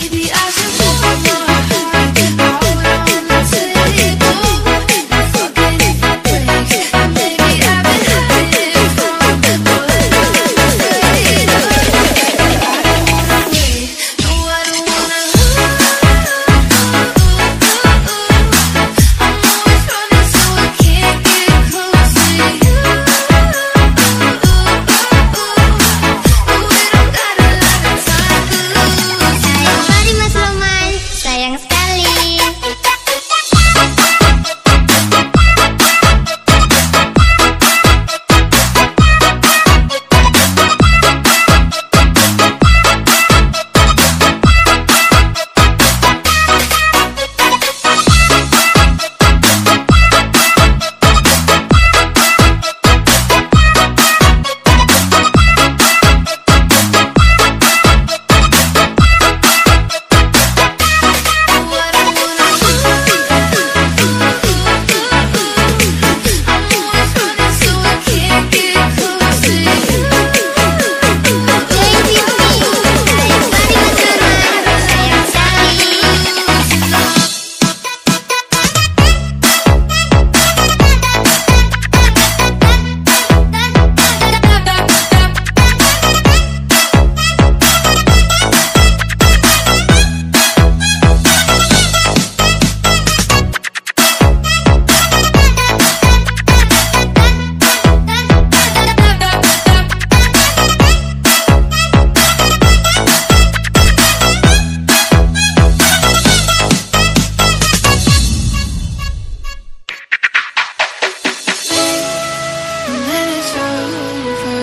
baby. 江流